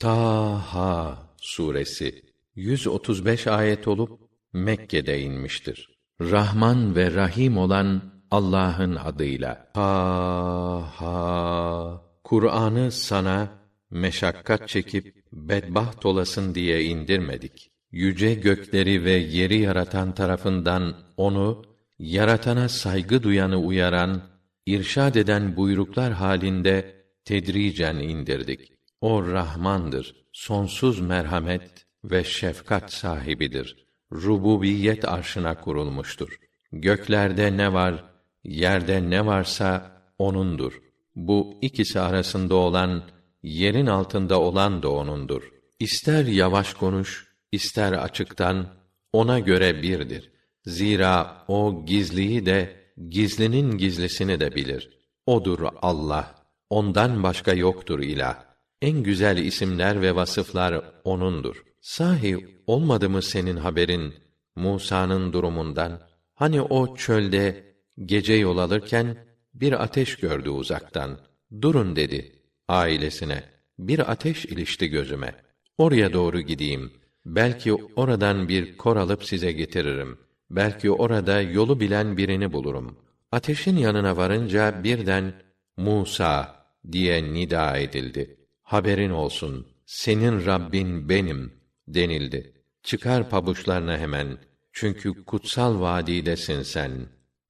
Taha suresi 135 ayet olup Mekke'de inmiştir. Rahman ve Rahim olan Allah'ın adıyla. Taha Kur'an'ı sana meşakkat çekip bedbaht olasın diye indirmedik. Yüce gökleri ve yeri yaratan tarafından onu yaratana saygı duyanı uyaran, irşad eden buyruklar halinde tedricen indirdik. O Rahmandır, sonsuz merhamet ve şefkat sahibidir. Rububiyet arşına kurulmuştur. Göklerde ne var, yerde ne varsa onundur. Bu ikisi arasında olan, yerin altında olan da onundur. İster yavaş konuş, ister açıktan, ona göre birdir. Zira o gizliyi de, gizlinin gizlisini de bilir. Odur Allah. Ondan başka yoktur ilah. En güzel isimler ve vasıflar onundur. Sahi olmadı mı senin haberin Musa'nın durumundan? Hani o çölde gece yol alırken bir ateş gördü uzaktan. Durun dedi ailesine. Bir ateş ilişti gözüme. Oraya doğru gideyim. Belki oradan bir kor alıp size getiririm. Belki orada yolu bilen birini bulurum. Ateşin yanına varınca birden Musa diye nida edildi. Haberin olsun, senin Rabbin benim denildi. Çıkar pabuçlarına hemen. Çünkü kutsal vadidesin sen.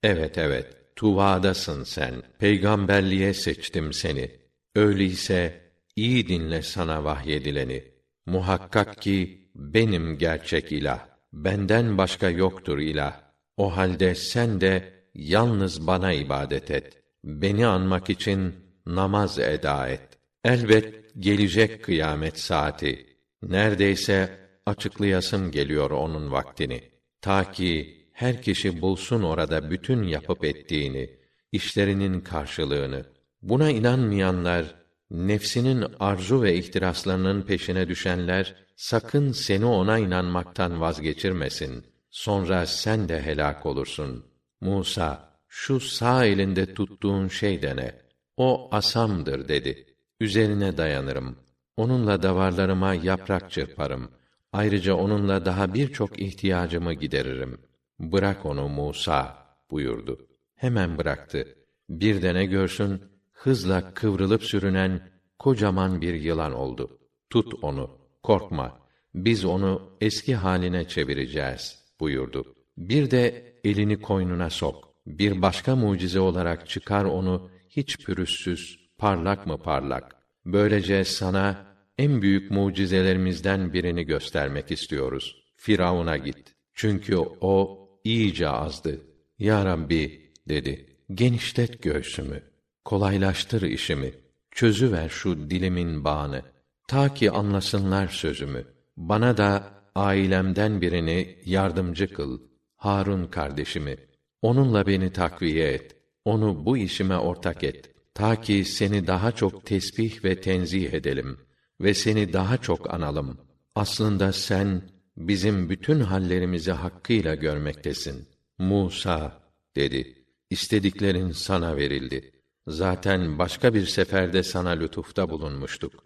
Evet evet, Tuva'dasın sen. Peygamberliğe seçtim seni. Öyleyse iyi dinle sana vahyedileni. Muhakkak ki benim gerçek ilah. Benden başka yoktur ilah. O halde sen de yalnız bana ibadet et. Beni anmak için namaz eda et. Elbet gelecek kıyamet saati. Neredeyse açıklayasım geliyor onun vaktini. Ta ki her kişi bulsun orada bütün yapıp ettiğini, işlerinin karşılığını. Buna inanmayanlar, nefsinin arzu ve ihtiraslarının peşine düşenler, sakın seni ona inanmaktan vazgeçirmesin. Sonra sen de helak olursun. Musa, şu sağ elinde tuttuğun şey de ne? O asamdır dedi. Üzerine dayanırım. Onunla davarlarıma yaprak çırparım. Ayrıca onunla daha birçok ihtiyacımı gideririm. Bırak onu Musa buyurdu. Hemen bıraktı. Bir de ne görsün, hızla kıvrılıp sürünen kocaman bir yılan oldu. Tut onu, korkma. Biz onu eski haline çevireceğiz buyurdu. Bir de elini koynuna sok. Bir başka mucize olarak çıkar onu hiç pürüzsüz, parlak mı parlak. Böylece sana en büyük mucizelerimizden birini göstermek istiyoruz. Firavun'a git. Çünkü o iyice azdı. Ya Rabbi dedi. Genişlet göğsümü. Kolaylaştır işimi. Çözüver şu dilimin bağını. Ta ki anlasınlar sözümü. Bana da ailemden birini yardımcı kıl. Harun kardeşimi. Onunla beni takviye et. Onu bu işime ortak et. Ta ki seni daha çok tesbih ve tenzih edelim ve seni daha çok analım. Aslında sen bizim bütün hallerimizi hakkıyla görmektesin. Musa dedi. İstediklerin sana verildi. Zaten başka bir seferde sana lütufta bulunmuştuk.